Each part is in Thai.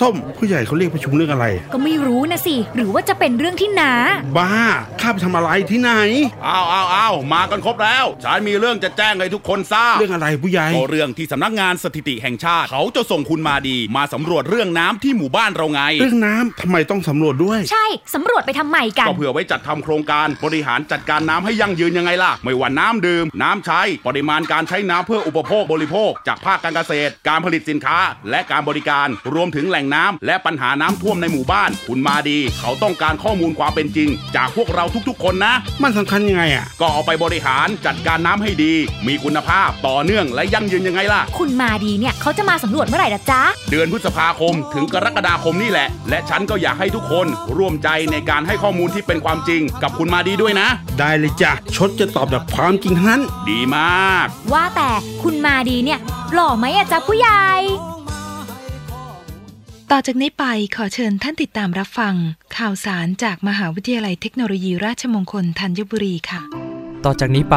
ส้มผู้ใหญ่เขาเรียกประชุมเรื่องอะไร ก็ไม่รู้นะสิ หรือว่าจะเป็นเรื่องที่นาบ้า ข้าไปทำอะไรที่ไหน อ้าวอ้าวอ้าวมากันครบแล้ว ฉันมีเรื่องจะแจ้งให้ทุกคนทราบ เรื่องอะไรผู้ใหญ่ก็เรื่องที่สำนักงานสถิติแห่งชาติ เขาจะส่งคุณมาดี มาสำรวจเรื่องน้ำที่หมู่บ้านเราไง เรื่องน้ำทำไมต้องสำรวจด้วย ใช่ สำรวจไปทำไมกัน ก็เพื่อไว้จัดทำโครงการบริหารจัดการน้ำให้ยั่งยืนยังไงล่ะ ไม่ว่าน้ำดื่ม น้ำใช้ ปริมาณการใช้น้ำเพื่ออุปโภคบริโภค จากภาคการเกษตร การผลิตสินค้า และการบริการ รวมถึงแหล่งน้ำและปัญหาน้ำท่วมในหมู่บ้าน คุณมาดี เขาต้องการข้อมูลความเป็นจริง จากพวกเราทุกๆ คนนะ มันสำคัญยังไงอะก็เอาไปบริหารจัดการน้ำให้ดี มีคุณภาพต่อเนื่องและยั่งยืนยังไงล่ะ คุณมาดีเนี่ยเขาจะมาสำรวจเมื่อไหร่ล่ะจ๊ะเดือนพฤษภาคมถึงกรกฎาคมนี่แหละ และฉันก็อยากให้ทุกคนร่วมใจในการให้ข้อมูลที่เป็นความจริง กับคุณมาดีด้วยนะ ได้เลยจ้ะชดจะตอบแบบความจริงทั้งนั้น ดีมาก ว่าแต่คุณมาดีเนี่ยหล่อไหมอะจ๊ะผู้ใหญ่ ต่อจากนี้ไปขอเชิญท่านติดตามรับฟัง ข่าวสารจากมหาวิทยาลัยเทคโนโลยีราชมงคลธัญบุรีค่ะ ต่อจากนี้ไป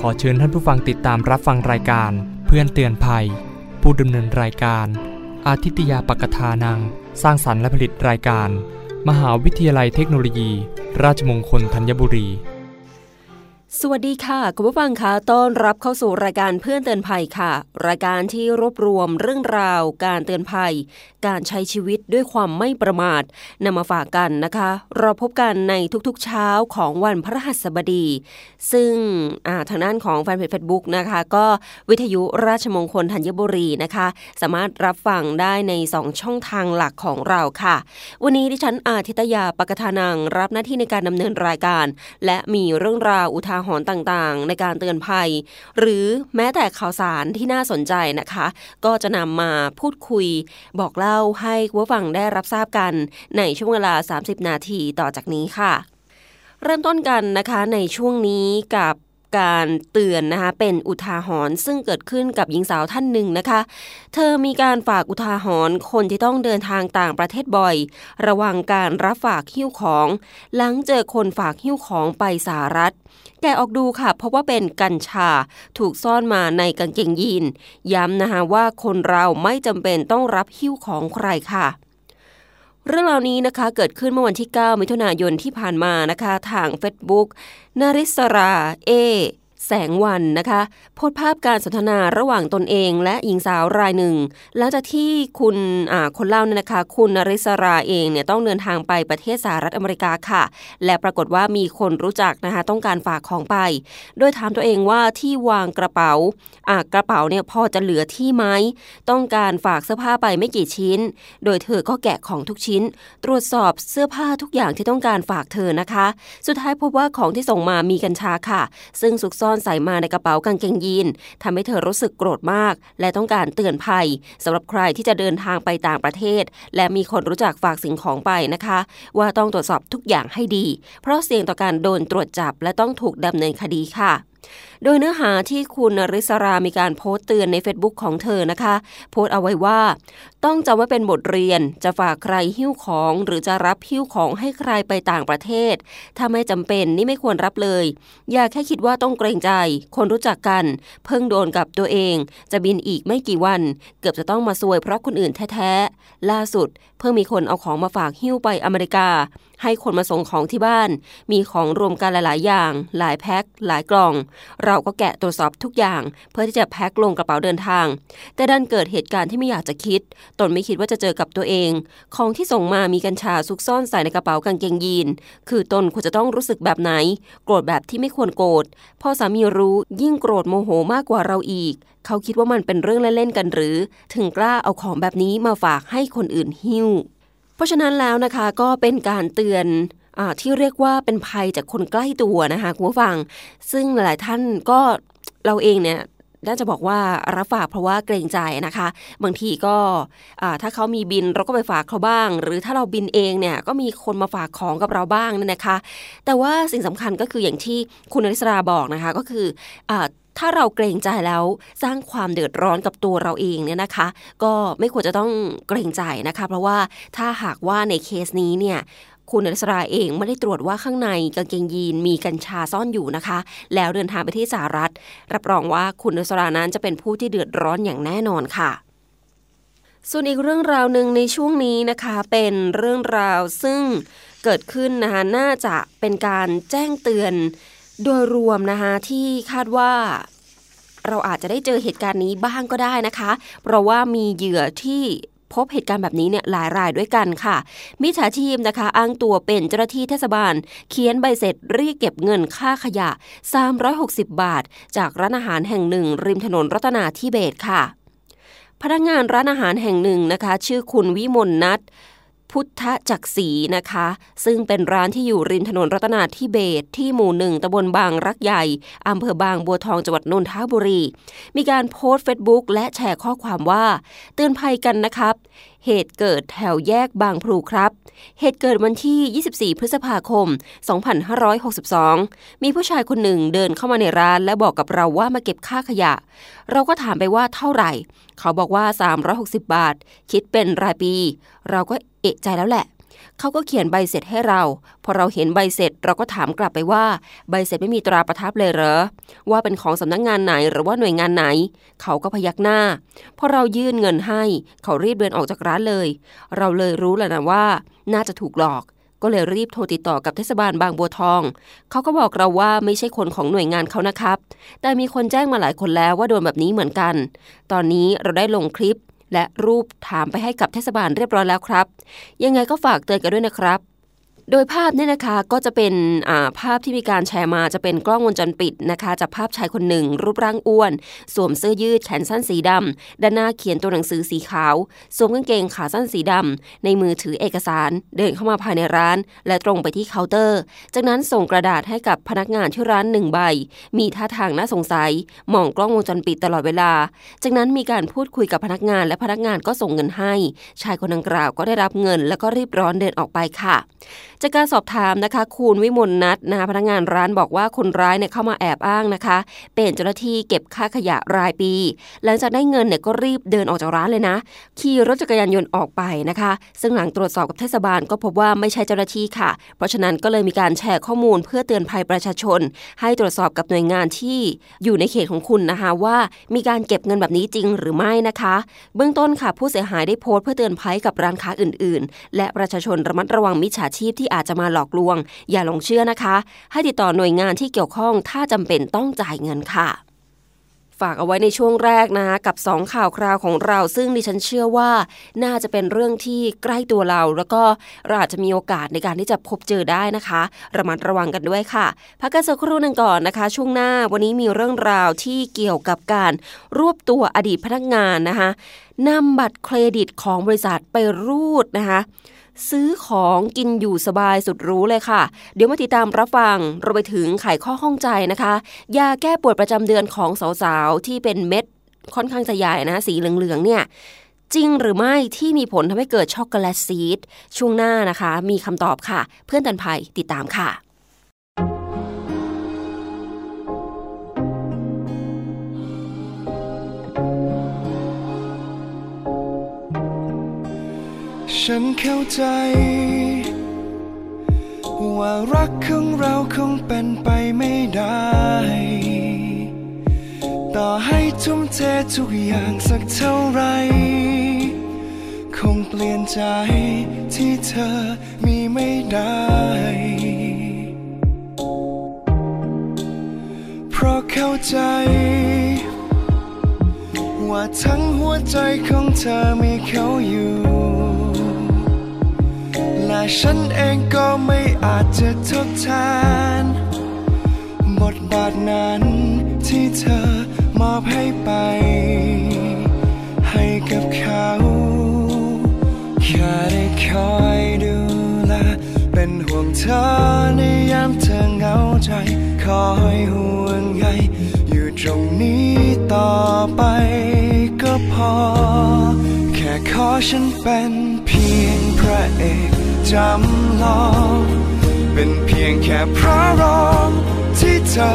ขอเชิญท่านผู้ฟังติดตามรับฟังรายการ เพื่อนเตือนภัย ผู้ดำเนินรายการ อาทิตยาปกทานัง สร้างสรรค์และผลิตรายการ มหาวิทยาลัยเทคโนโลยี ราชมงคลธัญบุรี สวัสดีค่ะ คุณผู้ฟังคะต้อนรับเข้าสู่รายการเพื่อนเตือนภัยค่ะ รายการที่รวบรวมเรื่องราว การเตือนภัย การใช้ชีวิตด้วยความไม่ประมาทนำมาฝากกันนะคะ เราพบกันในทุกๆเช้าของวันพระหัสบดี ซึ่งทางด้านของแฟนเพจเฟซบุ๊กนะคะ ก็วิทยุราชมงคลธัญบุรีนะคะ สามารถรับฟังได้ใน 2 ช่องทางหลักของเราค่ะ วันนี้ดิฉันอาทิตยาปกทานังรับหน้าที่ในการดำเนินรายการ และมีเรื่องราวอุทาหรณ์ต่างๆ ในการเตือนภัย หรือแม้แต่ข่าวสารที่น่าสนใจนะคะ ก็จะนำมาพูดคุย บอกเล่าให้ผู้ฟังได้รับทราบกันในช่วงเวลา 30 นาทีต่อจากนี้ค่ะ เริ่มต้นกันนะคะในช่วงนี้กับ การเตือนนะคะเป็นอุทาหรณ์ซึ่งเกิดขึ้นกับหญิงสาวท่านหนึ่งนะคะ เธอมีการฝากอุทาหรณ์คนที่ต้องเดินทางต่างประเทศบ่อย ระวังการรับฝากหิ้วของ หลังเจอคนฝากหิ้วของไปสหรัฐแกออกดูค่ะเพราะว่าเป็นกัญชาถูกซ่อนมาในกางเกงยีน ย้ำนะคะว่าคนเราไม่จำเป็นต้องรับหิ้วของใครค่ะ เรื่องราวนี้นะคะเกิดขึ้นเมื่อวันที่ 9 มิถุนายนที่ผ่านมานะคะ ทาง Facebook นาริสรา เอ แสงวันนะคะโพสภาพการสนทนาระหว่างตนเองและหญิงสาวรายหนึ่ง หลังจากที่คุณคนเล่าเนี่ยนะคะ คุณนริสราเองเนี่ยต้องเดินทางไปประเทศสหรัฐอเมริกาค่ะ และปรากฏว่ามีคนรู้จักนะคะ ต้องการฝากของไป โดยถามตัวเองว่าที่วางกระเป๋าอ่ากระเป๋าเนี่ยพอจะเหลือที่ไหมต้องการฝากเสื้อผ้าไปไม่กี่ชิ้น โดยเธอก็แกะของทุกชิ้น ตรวจสอบเสื้อผ้าทุกอย่างที่ต้องการฝากเธอนะคะ สุดท้ายพบว่าของที่ส่งมามีกัญชาค่ะ ซึ่งซุกซ่อนใส่มาในกระเป๋ากางเกงยีนทำให้เธอรู้สึกโกรธมาก และต้องการเตือนภัยสำหรับใครที่จะเดินทางไปต่างประเทศ และมีคนรู้จักฝากสิ่งของไปนะคะ ว่าต้องตรวจสอบทุกอย่างให้ดี เพราะเสี่ยงต่อการโดนตรวจจับและต้องถูกดำเนินคดีค่ะ โดยเนื้อหาที่คุณริศรามีการโพสต์เตือนใน Facebook ของเธอนะคะ โพสต์เอาไว้ว่า ต้องจำไว้เป็นบทเรียน จะฝากใครหิ้วของ หรือจะรับหิ้วของให้ใครไปต่างประเทศ ถ้าไม่จำเป็นนี่ไม่ควรรับเลย อย่าแค่คิดว่าต้องเกรงใจ คนรู้จักกัน เพิ่งโดนกับตัวเอง จะบินอีกไม่กี่วัน เกือบจะต้องมาซวยเพราะคนอื่นแท้ๆล่าสุด เพิ่งมีคนเอาของมาฝากหิ้วไปอเมริกา ให้คนมาส่งของที่บ้าน มีของรวมกันหลายๆ อย่าง หลายแพ็คหลายกล่องเราราก็แกะตรวจสอบทุกอย่าง เพื่อที่จะแพ็คลงกระเป๋าเดินทาง แต่ดันเกิดเหตุการณ์ที่ไม่อยากจะคิด ตนไม่คิดว่าจะเจอกับตัวเอง ของที่ส่งมามีกัญชาซุกซ่อนใส่ในกระเป๋ากางเกงยีน คือตนควรจะต้องรู้สึกแบบไหน โกรธแบบที่ไม่ควรโกรธ พอสามีรู้ยิ่งโกรธโมโหมากกว่าเราอีก เขาคิดว่ามันเป็นเรื่องเล่นๆกันหรือ ถึงกล้าเอาของแบบนี้มาฝากให้คนอื่นหิ้ว เพราะฉะนั้นแล้วนะคะก็เป็นการเตือน ที่เรียกว่าเป็นภัยจากคนใกล้ตัวนะคะคุณผู้ฟัง ซึ่งหลายท่านก็เราเองเนี่ยน่าจะบอกว่ารับฝากเพราะว่าเกรงใจนะคะ บางทีก็ถ้าเขามีบินเราก็ไปฝากเขาบ้าง หรือถ้าเราบินเองเนี่ยก็มีคนมาฝากของกับเราบ้างนี่นะคะ แต่ว่าสิ่งสำคัญก็คืออย่างที่คุณอริสราบอกนะคะก็คืออถ้าเราเกรงใจแล้วสร้างความเดือดร้อนกับตัวเราเองเนี่ยนะคะ ก็ไม่ควรจะต้องเกรงใจนะคะ เพราะว่าถ้าหากว่าในเคสนี้เนี่ย คุณอริสราเองไม่ได้ตรวจว่าข้างในกางเกงยีนมีกัญชาซ่อนอยู่นะคะ แล้วเดินทางไปที่สหรัฐ รับรองว่าคุณอริสรานั้นจะเป็นผู้ที่เดือดร้อนอย่างแน่นอนค่ะส่วนอีกเรื่องราวหนึ่งในช่วงนี้นะคะเป็นเรื่องราวซึ่งเกิดขึ้นนะคะน่าจะเป็นการแจ้งเตือนโดยรวมนะคะที่คาดว่า เราอาจจะได้เจอเหตุการณ์นี้บ้างก็ได้นะคะ เพราะว่ามีเหยื่อที่ พบเหตุการณ์แบบนี้เนี่ยหลายรายด้วยกันค่ะ มิจฉาชีพนะคะ อ้างตัวเป็นเจ้าหน้าที่เทศบาล เขียนใบเสร็จเรียกเก็บเงินค่าขยะ 360 บาท จากร้านอาหารแห่งหนึ่ง ริมถนนรัตนาทิเบศค่ะ พนักงานร้านอาหารแห่งหนึ่งนะคะ ชื่อคุณวิมลนัท พุทธจักรีนะคะ ซึ่งเป็นร้านที่อยู่ริมถนนรัตนาธิเบศที่หมู่หนึ่งตำบลบางรักใหญ่อำเภอบางบัวทองจังหวัดนนทบุรี มีการโพสต์เฟซบุ๊กและแชร์ข้อความว่า เตือนภัยกันนะครับ เหตุเกิดแถวแยกบางพลูครับ เหตุเกิดวันที่ 24 พฤษภาคม 2562 มีผู้ชายคนหนึ่งเดินเข้ามาในร้าน และบอกกับเราว่ามาเก็บค่าขยะ เราก็ถามไปว่าเท่าไหร่ เขาบอกว่า 360 บาท คิดเป็นรายปี เราก็ เอะใจแล้วแหละ เขาก็เขียนใบเสร็จให้เรา พอเราเห็นใบเสร็จเราก็ถามกลับไปว่า ใบเสร็จไม่มีตราประทับเลยเหรอ ว่าเป็นของสำนักงงานไหนหรือว่าหน่วยงานไหน เขาก็พยักหน้า พอเรายื่นเงินให้ เขารีบเดินออกจากร้านเลย เราเลยรู้แล้วนะว่า น่าจะถูกหลอกก็เลยรีบโทรติดต่อกับเทศบาลบางบัวทอง เขาก็บอกเราว่าไม่ใช่คนของหน่วยงานเขานะครับ แต่มีคนแจ้งมาหลายคนแล้วว่าโดนแบบนี้เหมือนกัน ตอนนี้เราได้ลงคลิป และรูปถามไปให้กับเทศบาลเรียบร้อยแล้วครับ ยังไงก็ฝากเตือนกันด้วยนะครับ โดยภาพเนี่ยนะคะก็จะเป็นภาพที่มีการแชร์มาจะเป็นกล้องวงจรปิดนะคะจากภาพชายคนหนึ่ง รูปร่างอ้วน สวมเสื้อยืดแขนสั้นสีดำด้านหน้าเขียนตัวหนังสือสีขาว สวมกางเกงขาสั้นสีดำในมือถือเอกสาร เดินเข้ามาภายในร้าน และตรงไปที่เคาน์เตอร์ จากนั้นส่งกระดาษให้กับพนักงานที่ร้านหนึ่งใบ มีท่าทางน่าสงสัยมองกล้องวงจรปิดตลอดเวลา จากนั้นมีการพูดคุยกับพนักงานและพนักงานก็ส่งเงินให้ ชายคนดังกล่าวก็ได้รับเงิน แล้วก็รีบร้อนเดินออกไปค่ะ จากการสอบถามนะคะ คุณวิมลนัทนะคะพนักงานร้านบอกว่าคนร้ายเนี่ยเข้ามาแอบอ้างนะคะ เป็นเจ้าหน้าที่เก็บค่าขยะรายปี หลังจากได้เงินเนี่ยก็รีบเดินออกจากร้านเลยนะ ขี่รถจักรยานยนต์ออกไปนะคะ ซึ่งหลังตรวจสอบกับเทศบาลก็พบว่าไม่ใช่เจ้าหน้าที่ค่ะ เพราะฉะนั้นก็เลยมีการแชร์ข้อมูลเพื่อเตือนภัยประชาชน ให้ตรวจสอบกับหน่วยงานที่อยู่ในเขตของคุณนะคะว่ามีการเก็บเงินแบบนี้จริงหรือไม่นะคะ เบื้องต้นค่ะผู้เสียหายได้โพสต์เพื่อเตือนภัยกับร้านค้าอื่น ๆ และประชาชนระมัดระวังมิจฉาชีพที่อาจจะมาหลอกลวง อย่าหลงเชื่อนะคะ ให้ติดต่อหน่วยงานที่เกี่ยวข้องถ้าจำเป็นต้องจ่ายเงินค่ะฝากเอาไว้ในช่วงแรกนะคะกับ 2 ข่าวคราวของเรา ซึ่งดิฉันเชื่อว่า น่าจะเป็นเรื่องที่ใกล้ตัวเรา แล้วก็เราอาจจะมีโอกาสในการที่จะพบเจอได้นะคะระมัดระวังกันด้วยค่ะพักกันสักครู่หนึ่งก่อนนะคะ ช่วงหน้าวันนี้มีเรื่องราวที่เกี่ยวกับการรวบตัวอดีตพนักงานนะคะนำบัตรเครดิตของบริษัทไปรูดนะคะ ซื้อของกินอยู่สบายสุดรู้เลยค่ะ เดี๋ยวมาติดตามรับฟังเราไปถึงไขข้อข้องใจนะคะยาแก้ปวดประจำเดือนของสาวๆที่เป็นเม็ดค่อนข้างจะใหญ่นะสีเหลืองๆเนี่ยจริงหรือไม่ที่มีผลทำให้เกิดช็อกโกแลตซีดช่วงหน้านะคะ มีคำตอบค่ะ เพื่อนตันภัยติดตามค่ะ ฉันเข้าใจ ว่ารักของเราคงเป็นไปไม่ได้ ต่อให้ทุ่มเททุกอย่างสักเท่าไร คงเปลี่ยนใจที่เธอมีไม่ได้ เพราะเข้าใจว่าทั้งหัวใจของเธอมีเขาอยู่ ฉันเองก็ไม่อาจจะทดแทน บทบาทนั้นที่เธอมอบให้ไป ให้กับเขาแค่ได้คอยดูแลเป็นห่วงเธอในยามเธอเหงาใจ คอยห่วงใยอยู่ตรงนี้ต่อไปก็พอ แค่ขอฉันเป็นเพียงพระเอก จำลอง เป็นเพียงแค่พระรองที่เธอ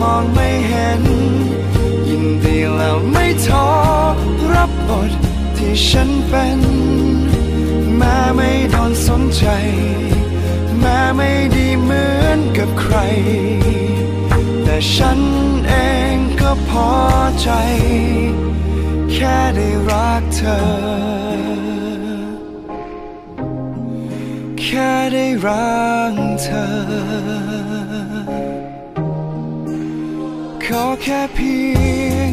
มองไม่เห็น ยินดีแล้วไม่ท้อรับบทที่ฉันเป็น แม้ไม่โดนสนใจ แม้ไม่ดีเหมือนกับใคร แต่ฉันเองก็พอใจ แค่ได้รักเธอ ค่ได้รักเธอ ขอแค่เพียง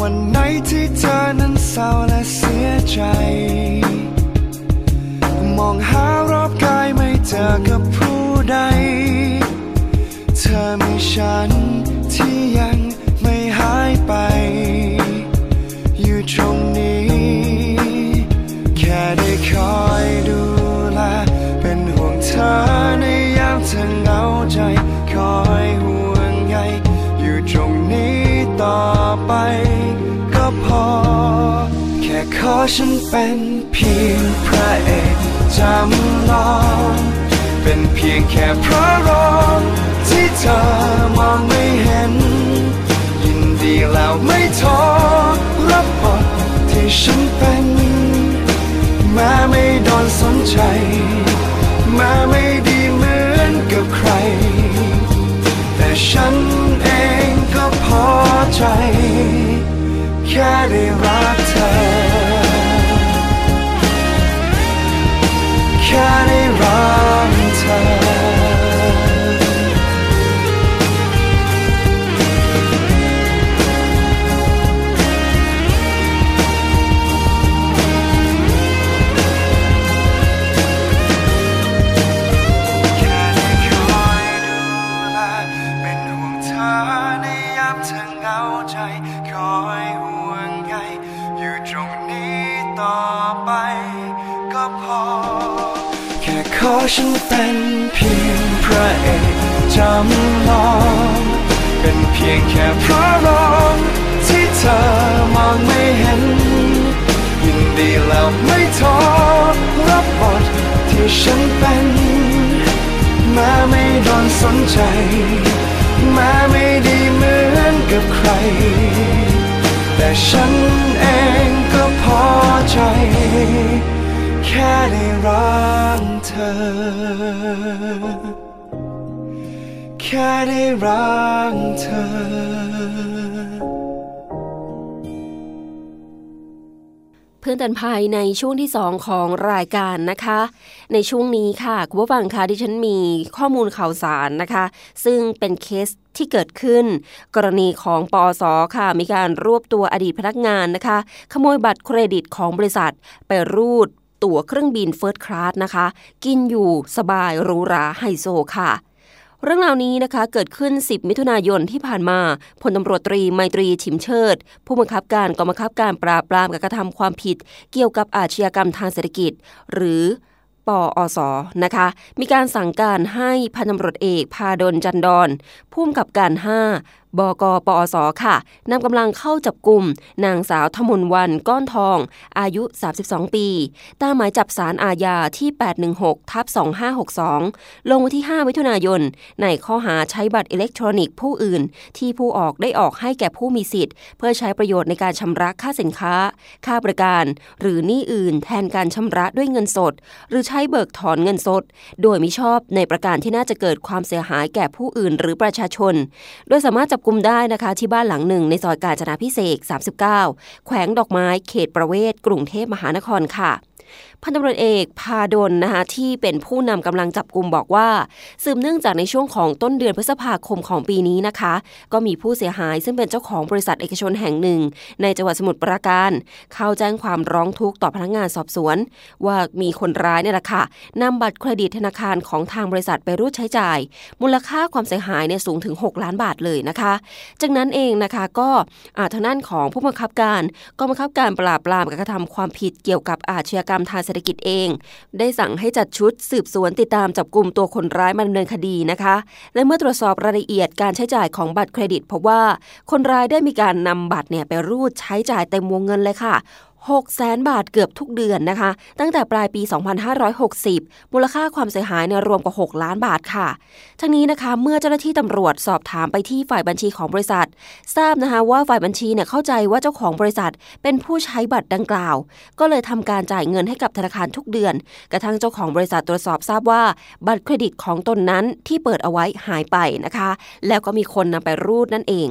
วันไหนที่เธอนั้นเศร้าและเสียใจ มองหารอบกายไม่เจอกับผู้ใด เธอมีฉันที่ยัง อ แค่ขอฉันเป็นเพียงพระเอกจำลองเป็นเพียงแค่พระรองที่เธอมองไม่เห็น ยินดีแล้วไม่ท้อรับบทที่ฉันเป็นแม้ไม่โดนสนใจแม้ไม่ดีเหมือนกับใคร แต่ฉันเองก็พอใจ ค่ได้รักเธอแค่ได้ เป็นเพียงพระเอกจำลอง เป็นเพียงแค่พระรองที่เธอมองไม่เห็น ยินดีแล้วไม่ท้อรับบทที่ฉันเป็นแม้ไม่โดนสนใจแม้ไม่ดีเหมือนกับใคร แต่ฉันเองก็พอใจ ค่ได้รักเธอ แค่ได้รักเธอเพื่อนเตือนภัยในช่วงที่ 2 ของรายการนะคะ ในช่วงนี้ค่ะคุณผู้ฟังคะที่ฉันมีข้อมูลข่าวสารนะคะ ซึ่งเป็นเคสที่เกิดขึ้น กรณีของปอสค่ะมีการรวบตัวอดีตพนักงานนะคะ ขโมยบัตรเครดิตของบริษัท ไปรูด ตั๋วเครื่องบิน first class นะคะ กินอยู่สบายหรูหราไฮโซค่ะ เรื่องราวนี้นะคะเกิดขึ้น 10 มิถุนายนที่ผ่านมาพลตำรวจตรีไมตรีฉิมเชิด ผู้บังคับการกองบังคับการปราบปรามการกระทำความผิด เกี่ยวกับอาชญากรรมทางเศรษฐกิจ หรือปอศ.นะคะ มีการสั่งการให้พันตำรวจเอกภาดลจันทร์ดอนผู้กำกับการ 5 บกปอสค่ะนำกำลังเข้าจับกลุ่มนางสาวธมนวันก้อนทอง อายุ 32 ปี ตามหมายจับสารอาญาที่ 816ทับ2562 ลงวันที่ 5 มิถุนายน ในข้อหาใช้บัตรอิเล็กทรอนิกส์ผู้อื่น ที่ผู้ออกได้ออกให้แก่ผู้มีสิทธิ์ เพื่อใช้ประโยชน์ในการชำระค่าสินค้า ค่าบริการ หรือหนี้อื่นแทนการชำระด้วยเงินสด หรือใช้เบิกถอนเงินสด โดยมิชอบในประการที่น่าจะเกิดความเสียหายแก่ผู้อื่นหรือประชาชน โดยสามารถจับกลุ่มได้นะคะ ที่บ้านหลังหนึ่งในซอยกาญจนาพิเศษก39 แขวงดอกไม้เขตประเวศกรุงเทพมหานครค่ะพันตำรวจเอกพาดลนะคะที่เป็นผู้นำกำลังจับกลุ่มบอกว่าสืบเนื่องจากในช่วงของต้นเดือนพฤษภาคมของปีนี้นะคะ ก็มีผู้เสียหายซึ่งเป็นเจ้าของบริษัทเอกชนแห่งหนึ่ง ในจังหวัดสมุทรปราการ เข้าแจ้งความร้องทุกข์ต่อพนักงานสอบสวน ว่ามีคนร้ายเนี่ยแหละค่ะนำบัตรเครดิตธนาคารของทางบริษัทไปรูดใช้จ่าย มูลค่าความเสียหายเนี่ยสูงถึง 6 ล้านบาทเลยนะคะ จากนั้นเองนะคะก็อาทางด้านของผู้บังคับการกองบังคับการปราบปรามการกระทำความผิดเกี่ยวกับอาชญากกรรมทางเศรษฐกิจเอง ได้สั่งให้จัดชุดสืบสวนติดตามจับกลุ่มตัวคนร้ายมาดำเนินคดีนะคะ และเมื่อตรวจสอบรายละเอียดการใช้จ่ายของบัตรเครดิตพบว่าคนร้ายได้มีการนำบัตรเนี่ยไปรูดใช้จ่ายเต็มวงเงินเลยค่ะ 6 0แสนบาทเกือบทุกเดือนนะคะ ตั้งแต่ปลายปี 2560 มูลค่าความเสียหายเนี่ยรวมกว่า 6 ล้านบาทค่ะ ทั้งนี้นะคะ เมื่อเจ้าหน้าที่ตำรวจสอบถามไปที่ฝ่ายบัญชีของบริษัท ทราบนะคะว่าฝ่ายบัญชีเนี่ยเข้าใจว่าเจ้าของบริษัท เป็นผู้ใช้บัตรดังกล่าว ก็เลยทำการจ่ายเงินให้กับธนาคารทุกเดือน กระทั่งเจ้าของบริษัทตรวจสอบทราบว่า บัตรเครดิตของตนนั้นที่เปิดเอาไว้หายไปนะคะ แล้วก็มีคนนำไปรูดนั่นเอง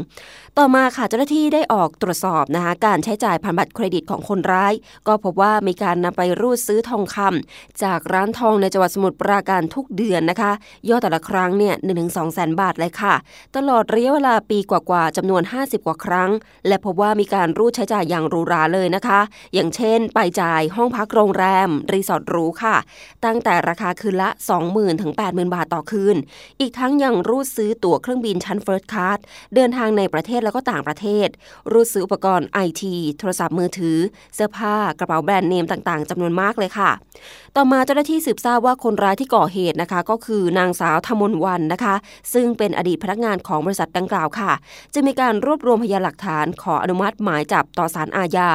ต่อมาค่ะเจ้าหน้าที่ได้ออกตรวจสอบนะคะการใช้จ่ายผ่านบัตรเครดิตของคนร้าย ก็พบว่ามีการนำไปรูดซื้อทองคำจากร้านทองในจังหวัดสมุทรปราการทุกเดือนนะคะยอดแต่ละครั้งเนี่ยหนึ่งถึงสองแสนบาทเลยค่ะ ตลอดระยะเวลาปีกว่าๆจำนวน 50 กว่าครั้ง และพบว่ามีการรูดใช้จ่ายอย่างหรูหราเลยนะคะ อย่างเช่น ไปจ่ายห้องพักโรงแรม รีสอร์ทหรูค่ะ ตั้งแต่ราคาคืนละ 20,000ถึง80,000 บาทต่อคืน อีกทั้งยังรูดซื้อตั๋วเครื่องบินชั้น first class เดินทางในประเทศแล้วก็ต่างประเทศ รูดซื้ออุปกรณ์ไอทีโทรศัพท์มือถือเสื้อผ้ากระเป๋าแบรนด์เนมต่างๆจำนวนมากเลยค่ะ ต่อมาเจ้าหน้าที่สืบทราบว่าคนร้ายที่ก่อเหตุนะคะ ก็คือนางสาวธมนวันนะคะ ซึ่งเป็นอดีตพนักงานของบริษัทดังกล่าวค่ะ จะมีการรวบรวมพยานหลักฐานขออนุมัติหมายจับต่อศาลอาญา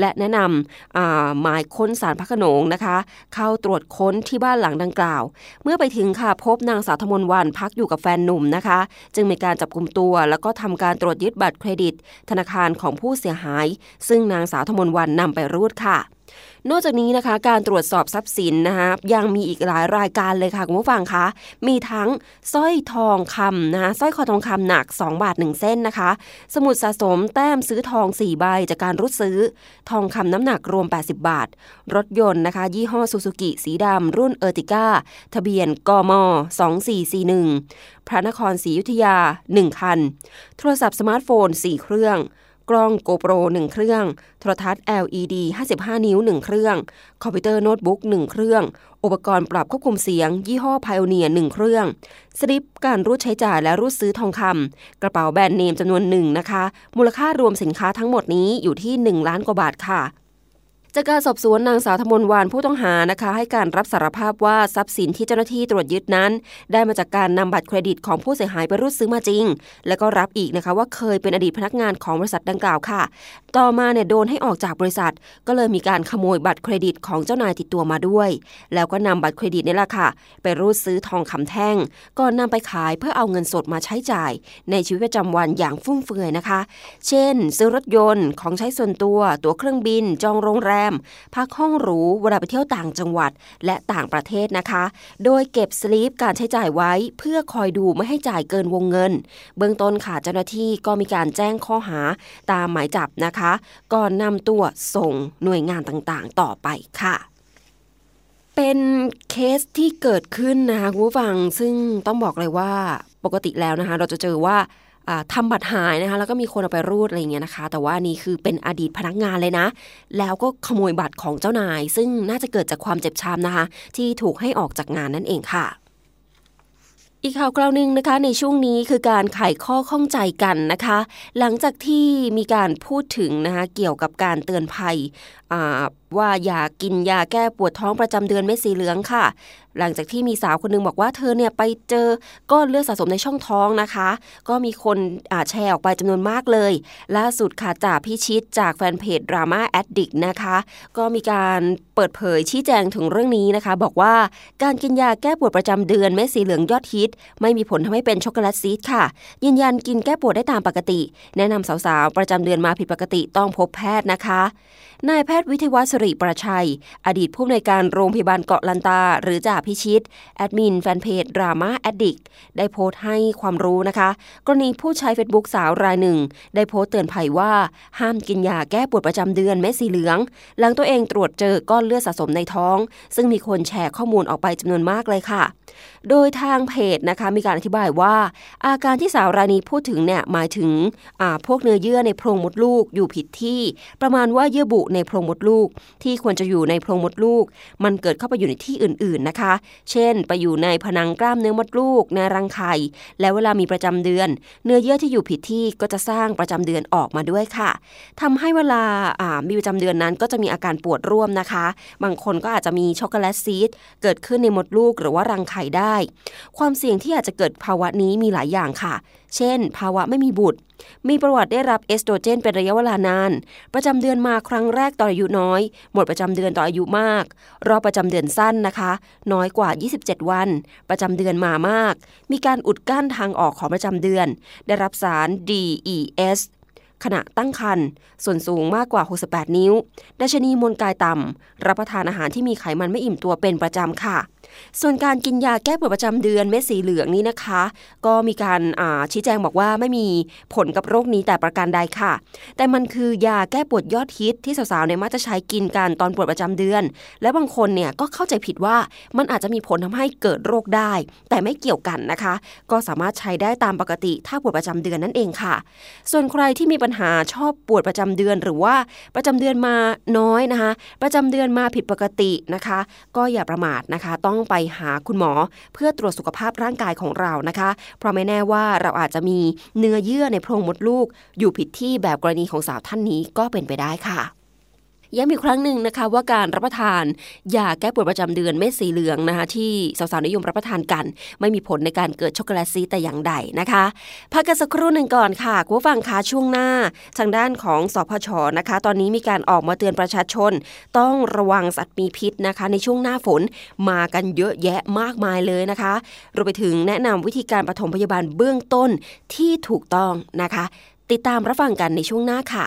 และแนะนำหมายค้นศาลพระขนงนะคะ เข้าตรวจค้นที่บ้านหลังดังกล่าว เมื่อไปถึงค่ะพบนางสาวธมนวันพักอยู่กับแฟนหนุ่มนะคะ จึงมีการจับกลุ่มตัว แล้วก็ทำการตรวจยึดบัตรเครดิต ธนาคารของผู้เสียหาย ซึ่งนางสาวธมนวันนำไปรูดค่ะ นอกจากนี้นะคะ การตรวจสอบทรัพย์สินนะคะยังมีอีกหลายรายการเลยค่ะคุณผู้ฟังคะมีทั้งสร้อยทองคำนะคะสร้อยคอทองคำหนัก 2 บาท 1 เส้นนะคะ สมุดสะสมแต้มซื้อทอง 4 ใบจากการรูดซื้อ ทองคำน้ำหนักรวม 80 บาท รถยนต์นะคะ ยี่ห้อซูซูกิสีดำรุ่น Ertiga ทะเบียนกม 2441 พระนครศรีอยุธยา 1 คัน โทรศัพท์สมาร์ทโฟน 4 เครื่อง กล้อง GoPro 1 เครื่อง โทรทัศน์ LED 55 นิ้ว 1 เครื่อง คอมพิวเตอร์โน้ตบุ๊ก 1 เครื่อง อุปกรณ์ปรับควบคุมเสียง ยี่ห้อ Pioneer 1 เครื่อง สลิปการรูดใช้จ่ายและรูดซื้อทองคำ กระเป๋าแบรนด์เนมจำนวนหนึ่งนะคะ มูลค่ารวมสินค้าทั้งหมดนี้อยู่ที่ 1 ล้านกว่าบาทค่ะ จากการสอบสวนนางสาวธมนวานผู้ต้องหานะคะ ให้การรับสารภาพว่าทรัพย์สินที่เจ้าหน้าที่ตรวจยึดนั้น ได้มาจากการนำบัตรเครดิตของผู้เสียหายไปรูดซื้อมาจริง แล้วก็รับอีกนะคะว่าเคยเป็นอดีตพนักงานของบริษัทดังกล่าวค่ะ ต่อมาเนี่ยโดนให้ออกจากบริษัท ก็เลยมีการขโมยบัตรเครดิตของเจ้านายติดตัวมาด้วย แล้วก็นำบัตรเครดิตนี่แหละค่ะ ไปรูดซื้อทองคำแท่งก่อนนำไปขายเพื่อเอาเงินสดมาใช้จ่าย ในชีวิตประจำวันอย่างฟุ่มเฟือยนะคะ เช่น ซื้อรถยนต์ของใช้ส่วนตัว ตั๋วเครื่องบิน จองโรงแรมพักห้องหรูเวลาไปเที่ยวต่างจังหวัดและต่างประเทศนะคะ โดยเก็บสลิปการใช้จ่ายไว้เพื่อคอยดูไม่ให้จ่ายเกินวงเงิน เบื้องต้นค่ะเจ้าหน้าที่ก็มีการแจ้งข้อหาตามหมายจับนะคะ ก่อนนำตัวส่งหน่วยงานต่างๆ ต่อไปค่ะเป็นเคสที่เกิดขึ้นนะคะคุณผู้ฟังซึ่งต้องบอกเลยว่าปกติแล้วนะคะ เราจะเจอว่า ทำบัตรหายนะคะแล้วก็มีคนเอาไปรูดอะไรเงี้ยนะคะ แต่ว่านี่คือเป็นอดีตพนักงานเลยนะ แล้วก็ขโมยบัตรของเจ้านาย ซึ่งน่าจะเกิดจากความเจ็บช้ำนะคะ ที่ถูกให้ออกจากงานนั่นเองค่ะอีกข่าวคราวหนึ่งนะคะในช่วงนี้คือการไขข้อข้องใจกันนะคะ หลังจากที่มีการพูดถึงนะคะเกี่ยวกับการเตือนภัย ว่าอย่ากินยาแก้ปวดท้องประจำเดือนเม็ดสีเหลืองค่ะ หลังจากที่มีสาวคนนึงบอกว่าเธอเนี่ยไปเจอก้อนเลือดสะสมในช่องท้องนะคะ ก็มีคนแชร์ออกไปจำนวนมากเลย ล่าสุดค่ะจากพิชิตจากแฟนเพจดราม่าแอดดิกนะคะ ก็มีการเปิดเผยชี้แจงถึงเรื่องนี้นะคะ บอกว่าการกินยาแก้ปวดประจำเดือนเม็ดสีเหลืองยอดฮิต ไม่มีผลทำให้เป็นช็อกโกแลตซีสต์ค่ะ ยืนยันกินแก้ปวดได้ตามปกติ แนะนำสาวๆประจำเดือนมาผิดปกติต้องพบแพทย์นะคะนายแพทย์วิทยวัฒริประชัย อดีตผู้อำนวยการโรงพยาบาลเกาะลันตา หรือจ่าพิชิต แอดมินแฟนเพจ Drama-addict ได้โพสต์ให้ความรู้นะคะ กรณีผู้ใช้เฟซบุ๊กสาวรายหนึ่ง ได้โพสต์เตือนภัยว่า ห้ามกินยาแก้ปวดประจำเดือนเม็ดสีเหลือง หลังตัวเองตรวจเจอก้อนเลือดสะสมในท้อง ซึ่งมีคนแชร์ข้อมูลออกไปจำนวนมากเลยค่ะ โดยทางเพจนะคะมีการอธิบายว่า อาการที่สาวรายนี้พูดถึงเนี่ยหมายถึงพวกเนื้อเยื่อในโพรงมดลูกอยู่ผิดที่ ประมาณว่าเยื่อบุในโพรงมดลูก ที่ควรจะอยู่ในโพรงมดลูก มันเกิดเข้าไปอยู่ในที่อื่นๆนะคะ เช่น ไปอยู่ในผนังกล้ามเนื้อมดลูก ในรังไข่และเวลามีประจำเดือน เนื้อเยื่อที่อยู่ผิดที่ก็จะสร้างประจำเดือนออกมาด้วยค่ะทำให้เวลามีประจำเดือนนั้นก็จะมีอาการปวดร่วมนะคะ บางคนก็อาจจะมีช็อกโกแลตซีสต์เกิดขึ้นในมดลูกหรือว่ารังไข่ได้ความเสี่ยงที่อาจจะเกิดภาวะนี้มีหลายอย่างค่ะ เช่น ภาวะไม่มีบุตร มีประวัติได้รับเอสโตรเจนเป็นระยะเวลานาน ประจำเดือนมาครั้งแรกตอนอายุน้อย หมดประจำเดือนตอนอายุมาก รอบประจำเดือนสั้นนะคะ น้อยกว่า 27 วัน ประจำเดือนมามาก มีการอุดกั้นทางออกของประจำเดือน ได้รับสาร DES ขณะตั้งครรภ์ส่วนสูงมากกว่า 68 นิ้ว ดัชนีมวลกายต่ำ รับประทานอาหารที่มีไขมันไม่อิ่มตัวเป็นประจำค่ะ ส่วนการกินยาแก้ปวดประจำเดือนเม็ดสีเหลืองนี้นะคะ ก็มีการชี้แจงบอกว่าไม่มีผลกับโรคนี้แต่ประการใดค่ะ แต่มันคือยาแก้ปวดยอดฮิตที่สาวๆเนี่ยมักจะใช้กินกันตอนปวดประจำเดือน และบางคนเนี่ยก็เข้าใจผิดว่ามันอาจจะมีผลทำให้เกิดโรคได้ แต่ไม่เกี่ยวกันนะคะ ก็สามารถใช้ได้ตามปกติถ้าปวดประจำเดือนนั่นเองค่ะ ส่วนใครที่มีปัญหาชอบปวดประจำเดือน หรือว่าประจำเดือนมาน้อยนะคะ ประจำเดือนมาผิดปกตินะคะ ก็อย่าประมาทนะคะ ต้องไปหาคุณหมอ เพื่อตรวจสุขภาพร่างกายของเรานะคะ เพราะไม่แน่ว่าเราอาจจะมีเนื้อเยื่อในโพรงมดลูก อยู่ผิดที่แบบกรณีของสาวท่านนี้ก็เป็นไปได้ค่ะ ย้ำอีกครั้งหนึ่งนะคะว่าการรับประทานยาแก้ปวดประจำเดือนเม็ดสีเหลืองนะคะที่สาวๆนิยมรับประทานกัน ไม่มีผลในการเกิดช็อกโกแลตซีแต่อย่างใดนะคะพักกันสักครู่หนึ่งก่อนค่ะคุณฟังคะช่วงหน้า ทางด้านของสพชนะคะ ตอนนี้มีการออกมาเตือนประชาชน ต้องระวังสัตว์มีพิษนะคะ ในช่วงหน้าฝนมากันเยอะแยะมากมายเลยนะคะรวมไปถึงแนะนำวิธีการปฐมพยาบาลเบื้องต้นที่ถูกต้องนะคะ ติดตามรับฟังกันในช่วงหน้าค่ะ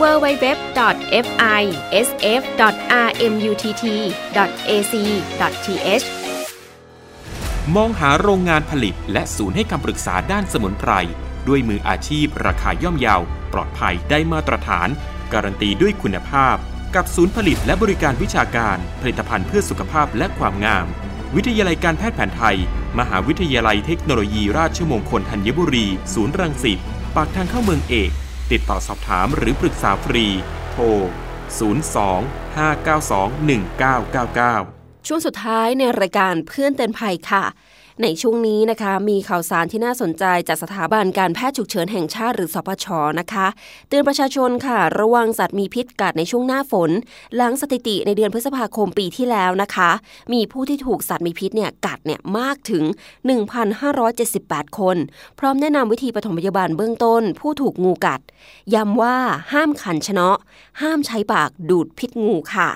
www.fisf.rmutt.ac.th มองหาโรงงานผลิตและศูนย์ให้คำปรึกษาด้านสมุนไพร ด้วยมืออาชีพราคาย่อมเยาว ปลอดภัยได้มาตรฐาน การันตีด้วยคุณภาพ กับศูนย์ผลิตและบริการวิชาการ ผลิตภัณฑ์เพื่อสุขภาพและความงาม วิทยาลัยการแพทย์แผนไทย มหาวิทยาลัยเทคโนโลยีราชมงคลธัญบุรี ศูนย์รังสิตปากทางเข้าเมืองเอก ติดต่อสอบถามหรือปรึกษาฟรี โทร 02-592-1999 ช่วงสุดท้ายในรายการเพื่อนเตือนภัยค่ะ ในช่วงนี้นะคะมีข่าวสารที่น่าสนใจจากสถาบันการแพทย์ฉุกเฉินแห่งชาติหรือสปชนะคะ เตือนประชาชนค่ะ ระวังสัตว์มีพิษกัดในช่วงหน้าฝน หลังสถิติในเดือนพฤษภาคมปีที่แล้วนะคะ มีผู้ที่ถูกสัตว์มีพิษเนี่ยกัดเนี่ยมากถึง 1,578 คน พร้อมแนะนำวิธีปฐมพยาบาลเบื้องต้น ผู้ถูกงูกัดย้ำว่าห้ามขันชนะ ห้ามใช้ปากดูดพิษงูค่ะ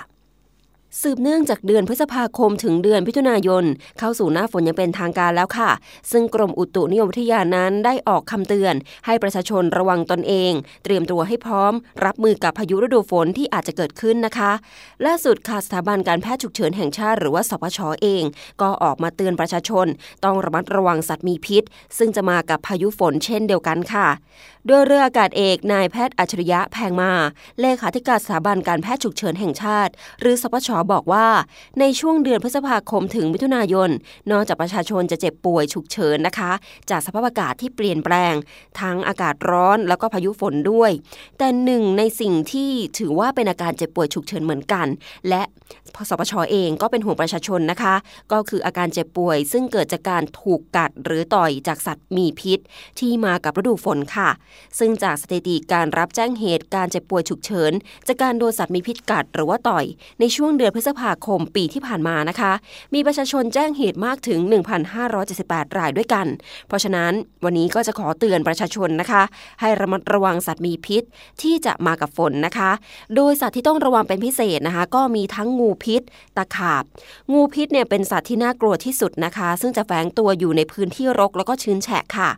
สืบเนื่องจากเดือนพฤษภาคมถึงเดือนมิถุนายน เข้าสู่หน้าฝนยังเป็นทางการแล้วค่ะ ซึ่งกรมอุตุนิยมวิทยานั้นได้ออกคำเตือน ให้ประชาชนระวังตนเอง เตรียมตัวให้พร้อม รับมือกับพายุฤดูฝนที่อาจจะเกิดขึ้นนะคะล่าสุดค่ะสถาบันการแพทย์ฉุกเฉินแห่งชาติหรือว่าสปชเอง ก็ออกมาเตือนประชาชน ต้องระมัดระวังสัตว์มีพิษ ซึ่งจะมากับพายุฝนเช่นเดียวกันค่ะโดยเรืออากาศเอกนายแพทย์อัจฉริยะแพงมาเลขาธิการสถาบันการแพทย์ฉุกเฉินแห่งชาติ หรือสปชบอกว่าในช่วงเดือนพฤษภาคมถึงมิถุนายน นอกจากประชาชนจะเจ็บป่วยฉุกเฉินนะคะ จากสภาพอากาศที่เปลี่ยนแปลง ทั้งอากาศร้อนแล้วก็พายุฝนด้วย แต่หนึ่งในสิ่งที่ถือว่าเป็นอาการเจ็บป่วยฉุกเฉินเหมือนกัน และสปชเองก็เป็นห่วงประชาชนนะคะ ก็คืออาการเจ็บป่วย ซึ่งเกิดจากการถูกกัดหรือต่อยจากสัตว์มีพิษ ที่มากับฤดูฝนค่ะ ซึ่งจากสถิติการรับแจ้งเหตุการเจ็บป่วยฉุกเฉินจากการโดนสัตว์มีพิษกัดหรือว่าต่อย ในช่วงเดือนพฤษภาคมปีที่ผ่านมานะคะ มีประชาชนแจ้งเหตุมากถึง 1,578 รายด้วยกัน เพราะฉะนั้นวันนี้ก็จะขอเตือนประชาชนนะคะ ให้ระมัดระวังสัตว์มีพิษที่จะมากับฝนนะคะ โดยสัตว์ที่ต้องระวังเป็นพิเศษนะคะ ก็มีทั้งงูพิษ ตะขาบ งูพิษเนี่ยเป็นสัตว์ที่น่ากลัวที่สุดนะคะ ซึ่งจะแฝงตัวอยู่ในพื้นที่รกแล้วก็ชื้นแฉะค่ะ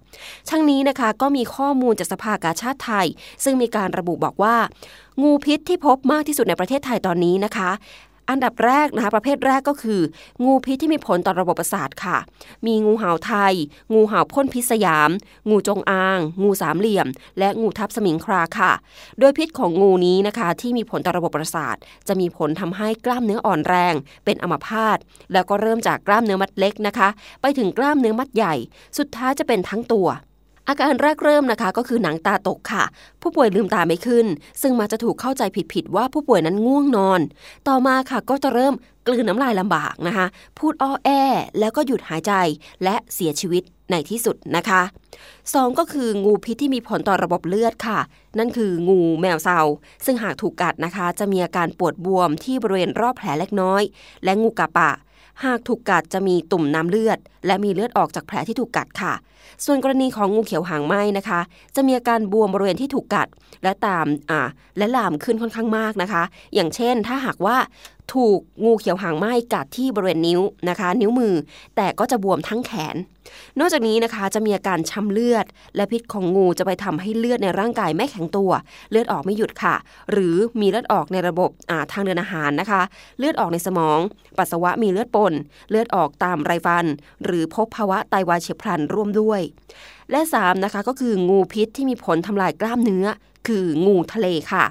ทั้งนี้นะคะก็มีข้อมูลจากสภากาชาติไทย ซึ่งมีการระบุบอกว่า งูพิษที่พบมากที่สุดในประเทศไทยตอนนี้นะคะอันดับแรกนะคะประเภทแรกก็คือ งูพิษที่มีผลต่อระบบประสาทค่ะ มีงูเห่าไทย งูเห่าพ่นพิษสยาม งูจงอาง งูสามเหลี่ยม และงูทับสมิงคราค่ะ โดยพิษของงูนี้นะคะที่มีผลต่อระบบประสาท จะมีผลทำให้กล้ามเนื้ออ่อนแรง เป็นอัมพาตแล้วก็เริ่มจากกล้ามเนื้อมัดเล็กนะคะ ไปถึงกล้ามเนื้อมัดใหญ่ สุดท้ายจะเป็นทั้งตัว อาการแรกเริ่มนะคะก็คือหนังตาตกค่ะ ผู้ป่วยลืมตาไม่ขึ้น ซึ่งมักจะถูกเข้าใจผิดๆว่าผู้ป่วยนั้นง่วงนอน ต่อมาค่ะก็จะเริ่มกลืนน้ำลายลำบากนะคะ พูดอ้อแอ แล้วก็หยุดหายใจและเสียชีวิตในที่สุดนะคะสองก็คืองูพิษที่มีผลต่อระบบเลือดค่ะ นั่นคืองูแมวเซาซึ่งหากถูกกัดนะคะ จะมีอาการปวดบวมที่บริเวณรอบแผลเล็กน้อย และงูกะปะ หากถูกกัดจะมีตุ่มน้ำเลือด และมีเลือดออกจากแผลที่ถูกกัดค่ะ ส่วนกรณีของงูเขียวหางไหม้นะคะ จะมีอาการบวมบริเวณที่ถูกกัด และตามอ่าและลามขึ้นค่อนข้างมากนะคะ อย่างเช่นถ้าหากว่าถูกงูเขียวหางไหม้กัดที่บริเวณนิ้วนะคะ นิ้วมือ แต่ก็จะบวมทั้งแขน นอกจากนี้นะคะจะมีอาการช้ำเลือด และพิษของงูจะไปทำให้เลือดในร่างกายไม่แข็งตัว เลือดออกไม่หยุดค่ะ หรือมีเลือดออกในระบบทางเดินอาหารนะคะ เลือดออกในสมอง ปัสสาวะมีเลือดปน เลือดออกตามไรฟัน หรือพบภาวะไตวายเฉียบพลันร่วมด้วยและ3นะคะก็คืองูพิษที่มีผลทำลายกล้ามเนื้อ คืองูทะเลค่ะ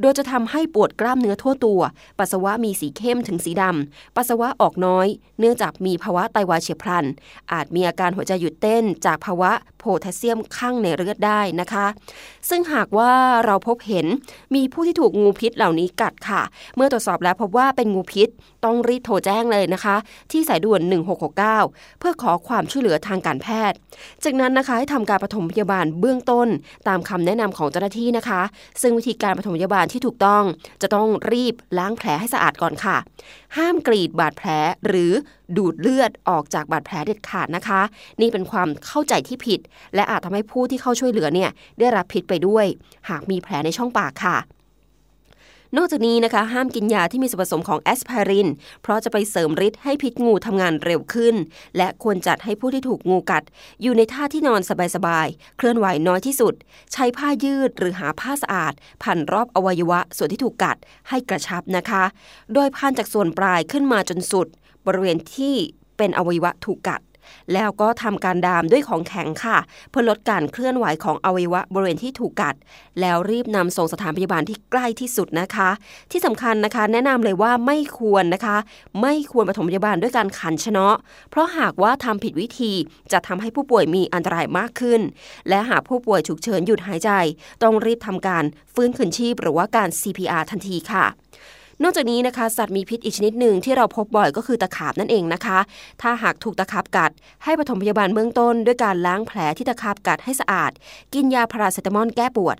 โดยจะทำให้ปวดกล้ามเนื้อทั่วตัว ปัสสาวะมีสีเข้มถึงสีดำปัสสาวะออกน้อย เนื่องจากมีภาวะไตวายเฉียบพลัน อาจมีอาการหัวใจหยุดเต้น จากภาวะโพแทสเซียมข้างในเลือดได้นะคะ ซึ่งหากว่าเราพบเห็นมีผู้ที่ถูกงูพิษเหล่านี้กัดค่ะ เมื่อตรวจสอบแล้วพบว่าเป็นงูพิษ ต้องรีบโทรแจ้งเลยนะคะ ที่สายด่วน 1669 เพื่อขอความช่วยเหลือทางการแพทย์ จากนั้นนะคะให้ทำการปฐมพยาบาลเบื้องต้น ตามคำแนะนำของเจ้าหน้าที่นะคะ ซึ่งวิธีการปฐมพยาบาลที่ถูกต้องจะต้องรีบล้างแผลให้สะอาดก่อนค่ะ ห้ามกรีดบาดแผลหรือดูดเลือดออกจากบาดแผลเด็ดขาดนะคะ นี่เป็นความเข้าใจที่ผิด และอาจทำให้ผู้ที่เข้าช่วยเหลือเนี่ยได้รับพิษไปด้วย หากมีแผลในช่องปากค่ะ นอกจากนี้นะคะ ห้ามกินยาที่มีส่วนผสมของแอสไพริน เพราะจะไปเสริมฤทธิ์ให้พิษงูทำงานเร็วขึ้น และควรจัดให้ผู้ที่ถูกงูกัด อยู่ในท่าที่นอนสบายๆ เคลื่อนไหวน้อยที่สุด ใช้ผ้ายืดหรือหาผ้าสะอาด พันรอบอวัยวะส่วนที่ถูกกัดให้กระชับนะคะ โดยพันจากส่วนปลายขึ้นมาจนสุด บริเวณที่เป็นอวัยวะถูกกัด แล้วก็ทำการดามด้วยของแข็งค่ะ เพื่อลดการเคลื่อนไหวของอวัยวะบริเวณที่ถูกกัด แล้วรีบนำส่งสถานพยาบาลที่ใกล้ที่สุดนะคะ ที่สำคัญนะคะ แนะนำเลยว่าไม่ควรนะคะ ไม่ควรปฐมพยาบาลด้วยการขันชนะ เพราะหากว่าทำผิดวิธีจะทำให้ผู้ป่วยมีอันตรายมากขึ้น และหากผู้ป่วยฉุกเฉินหยุดหายใจ ต้องรีบทำการฟื้นคืนชีพหรือว่าการ CPR ทันทีค่ะ นอกจากนี้นะคะ สัตว์มีพิษอีกชนิดหนึ่งที่เราพบบ่อยก็คือตะขาบนั่นเองนะคะ ถ้าหากถูกตะขาบกัด ให้ปฐมพยาบาลเบื้องต้น ด้วยการล้างแผลที่ตะขาบกัดให้สะอาด กินยาพาราเซตามอลแก้ปวด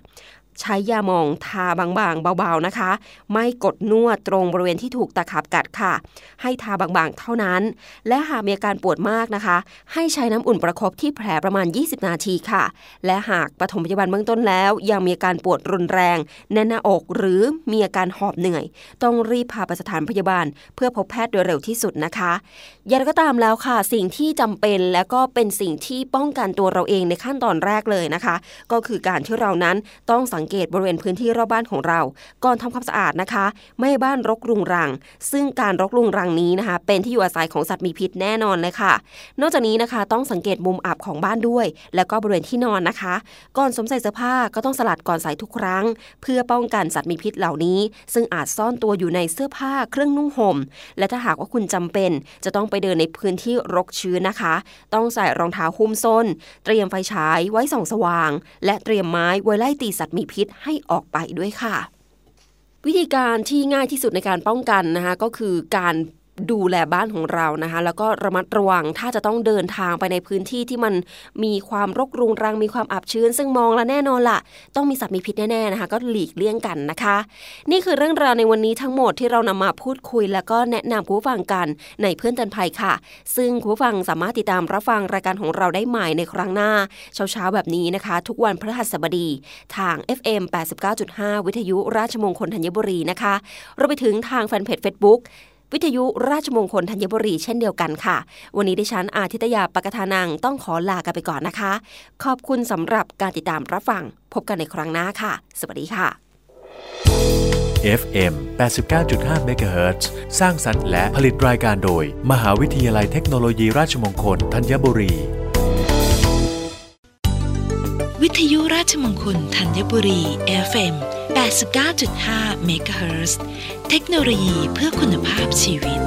ใช้ยาหมองทาบางๆ เบาๆนะคะ ไม่กดนวดตรงบริเวณที่ถูกตะขาบกัดค่ะ ให้ทาบางๆ เท่านั้น และหากมีอาการปวดมากนะคะ ให้ใช้น้ำอุ่นประคบที่แผลประมาณ 20 นาทีค่ะ และหากปฐมพยาบาลเบื้องต้นแล้ว ยังมีอาการปวดรุนแรง แน่นหน้าอกหรือมีอาการหอบเหนื่อย ต้องรีบพาไปสถานพยาบาล เพื่อพบแพทย์โดยเร็วที่สุดนะคะอย่างไรก็ตามแล้วค่ะ สิ่งที่จำเป็นและก็เป็นสิ่งที่ป้องกันตัวเราเองในขั้นตอนแรกเลยนะคะ ก็คือการที่เรานั้นต้องสังเกตบริเวณพื้นที่รอบบ้านของเรา ก่อนทำความสะอาดนะคะ ไม่ให้บ้านรกรุงรัง ซึ่งการรกรุงรังนี้นะคะ เป็นที่อยู่อาศัยของสัตว์มีพิษแน่นอนเลยค่ะ นอกจากนี้นะคะต้องสังเกตมุมอับของบ้านด้วย แล้วก็บริเวณที่นอนนะคะ ก่อนสวมใส่เสื้อผ้าก็ต้องสลัดก่อนใส่ทุกครั้ง เพื่อป้องกันสัตว์มีพิษเหล่านี้ ซึ่งอาจซ่อนตัวอยู่ในเสื้อผ้าเครื่องนุ่งห่ม และถ้าหากว่าคุณจำเป็น จะต้องไปเดินในพื้นที่รกชื้นนะคะ ต้องใส่รองเท้าหุ้มส้น เตรียมไฟฉายไว้ส่องสว่าง และเตรียมไม้ไว้ไล่ตีสัตว์มีพิษให้ออกไปด้วยค่ะ วิธีการที่ง่ายที่สุดในการป้องกันนะคะก็คือการ ดูแลบ้านของเรานะคะ แล้วก็ระมัดระวังถ้าจะต้องเดินทางไปในพื้นที่ที่มันมีความรกรุงรังมีความอับชื้น ซึ่งมองแล้วแน่นอนละ่ะ ต้องมีสัตว์มีพิษแน่ๆนะคะ ก็หลีกเลี่ยงกันนะคะ นี่คือเรื่องราวในวันนี้ทั้งหมดที่เรานำมาพูดคุย แล้วก็แนะนำคุณผู้ฟังกันในเพื่อนเตือนภัยค่ะ ซึ่งคุณผู้ฟังสามารถติดตามรับฟังรายการของเราได้ใหม่ในครั้งหน้าเช้าๆแบบนี้นะคะ ทุกวันพฤหัสบดีทาง FM 89.5 วิทยุราชมงคลธัญบุรีนะคะรวมไปถึงทางแฟนเพจ Facebook วิทยุราชมงคลธัญบุรีเช่นเดียวกันค่ะ วันนี้ดิฉันอาทิตยาปกทานังต้องขอลากันไปก่อนนะคะ ขอบคุณสำหรับการติดตามรับฟัง พบกันในครั้งหน้าค่ะ สวัสดีค่ะ FM 89.5 MHz สร้างสรรค์และผลิตรายการโดย มหาวิทยาลัยเทคโนโลยีราชมงคลธัญบุรี วิทยุราชมงคลธัญบุรี FM 89.5 89.5 เมกะเฮิรตซ์เทคโนโลยีเพื่อคุณภาพชีวิต